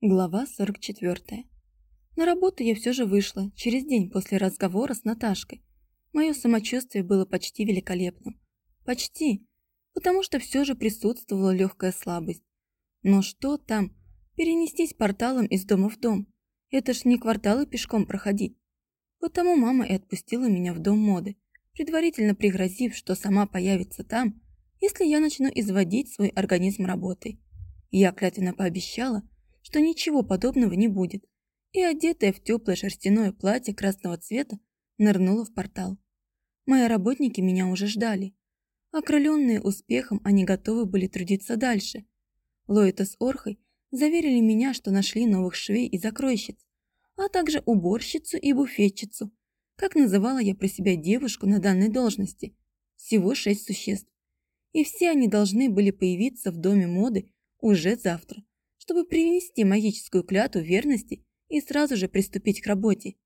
Глава 44. На работу я все же вышла через день после разговора с Наташкой. Мое самочувствие было почти великолепным. Почти, потому что все же присутствовала легкая слабость. Но что там, перенестись порталом из дома в дом? Это ж не кварталы пешком проходить. Потому мама и отпустила меня в дом моды, предварительно пригрозив, что сама появится там, если я начну изводить свой организм работой. Я клятвенно пообещала, что ничего подобного не будет, и, одетая в теплое шерстяное платье красного цвета, нырнула в портал. Мои работники меня уже ждали. Окрыленные успехом, они готовы были трудиться дальше. Лоита с Орхой заверили меня, что нашли новых швей и закройщиц, а также уборщицу и буфетчицу, как называла я про себя девушку на данной должности. Всего шесть существ. И все они должны были появиться в доме моды уже завтра чтобы принести магическую клятву верности и сразу же приступить к работе.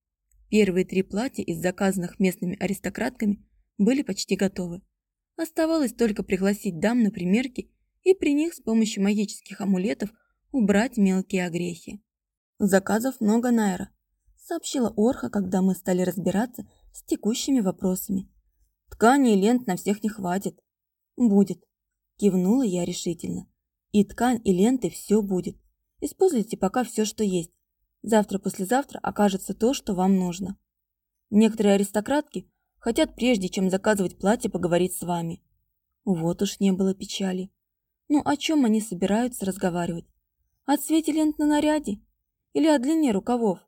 Первые три платья из заказанных местными аристократками были почти готовы. Оставалось только пригласить дам на примерки и при них с помощью магических амулетов убрать мелкие огрехи. «Заказов много, Найра», – сообщила Орха, когда мы стали разбираться с текущими вопросами. «Ткани и лент на всех не хватит». «Будет», – кивнула я решительно. И ткань, и ленты все будет. Используйте пока все, что есть. Завтра-послезавтра окажется то, что вам нужно. Некоторые аристократки хотят прежде, чем заказывать платье, поговорить с вами. Вот уж не было печали. Ну, о чем они собираются разговаривать? О цвете лент на наряде? Или о длине рукавов?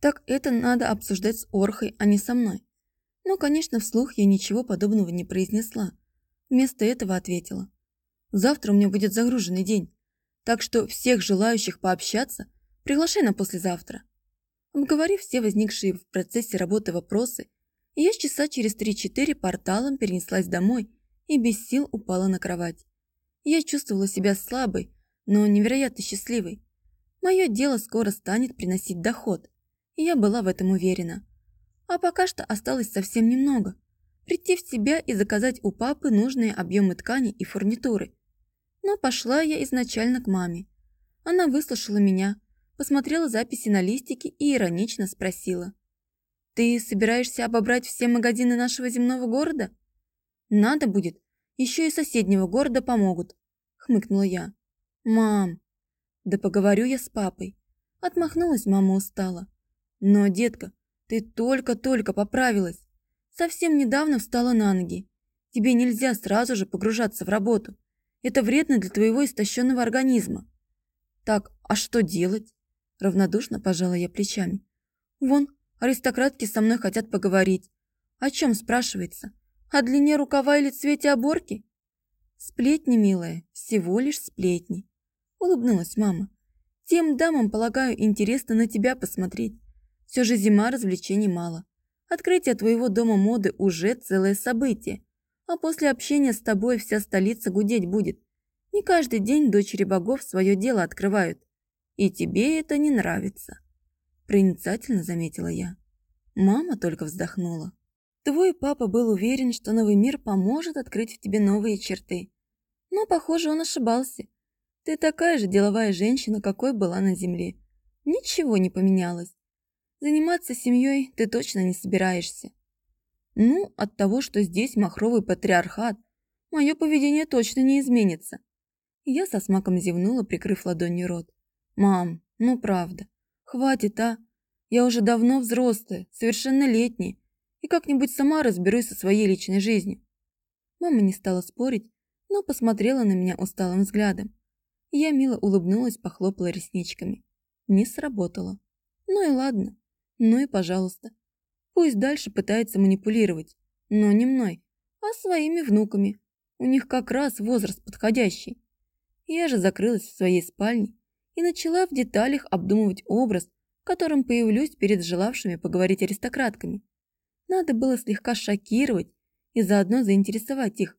Так это надо обсуждать с Орхой, а не со мной. Но, конечно, вслух я ничего подобного не произнесла. Вместо этого ответила. Завтра у меня будет загруженный день, так что всех желающих пообщаться приглашай на послезавтра. Обговорив все возникшие в процессе работы вопросы, я часа через 3-4 порталом перенеслась домой и без сил упала на кровать. Я чувствовала себя слабой, но невероятно счастливой. Мое дело скоро станет приносить доход, и я была в этом уверена. А пока что осталось совсем немного. Прийти в себя и заказать у папы нужные объемы ткани и фурнитуры – но пошла я изначально к маме. Она выслушала меня, посмотрела записи на листике и иронично спросила. «Ты собираешься обобрать все магазины нашего земного города?» «Надо будет, еще и соседнего города помогут», — хмыкнула я. «Мам!» «Да поговорю я с папой». Отмахнулась мама устала. «Но, детка, ты только-только поправилась. Совсем недавно встала на ноги. Тебе нельзя сразу же погружаться в работу. Это вредно для твоего истощенного организма. Так, а что делать? Равнодушно пожала я плечами. Вон, аристократки со мной хотят поговорить. О чем спрашивается? О длине рукава или цвете оборки? Сплетни, милая, всего лишь сплетни. Улыбнулась мама. Тем дамам, полагаю, интересно на тебя посмотреть. Все же зима развлечений мало. Открытие твоего дома моды уже целое событие а после общения с тобой вся столица гудеть будет. Не каждый день дочери богов свое дело открывают. И тебе это не нравится. Проницательно заметила я. Мама только вздохнула. Твой папа был уверен, что новый мир поможет открыть в тебе новые черты. Но, похоже, он ошибался. Ты такая же деловая женщина, какой была на земле. Ничего не поменялось. Заниматься семьей ты точно не собираешься. Ну, от того, что здесь махровый патриархат, мое поведение точно не изменится. Я со смаком зевнула, прикрыв ладонью рот. «Мам, ну правда, хватит, а? Я уже давно взрослая, совершеннолетняя, и как-нибудь сама разберусь со своей личной жизнью». Мама не стала спорить, но посмотрела на меня усталым взглядом. Я мило улыбнулась, похлопала ресничками. Не сработало. Ну и ладно. Ну и пожалуйста. Пусть дальше пытается манипулировать, но не мной, а своими внуками. У них как раз возраст подходящий. Я же закрылась в своей спальне и начала в деталях обдумывать образ, которым появлюсь перед желавшими поговорить аристократками. Надо было слегка шокировать и заодно заинтересовать их.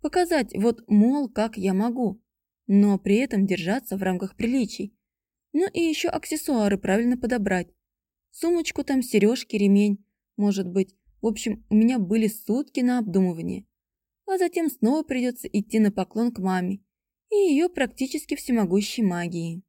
Показать, вот, мол, как я могу, но при этом держаться в рамках приличий. Ну и еще аксессуары правильно подобрать. Сумочку там, сережки, ремень, может быть. В общем, у меня были сутки на обдумывание. А затем снова придется идти на поклон к маме и ее практически всемогущей магии.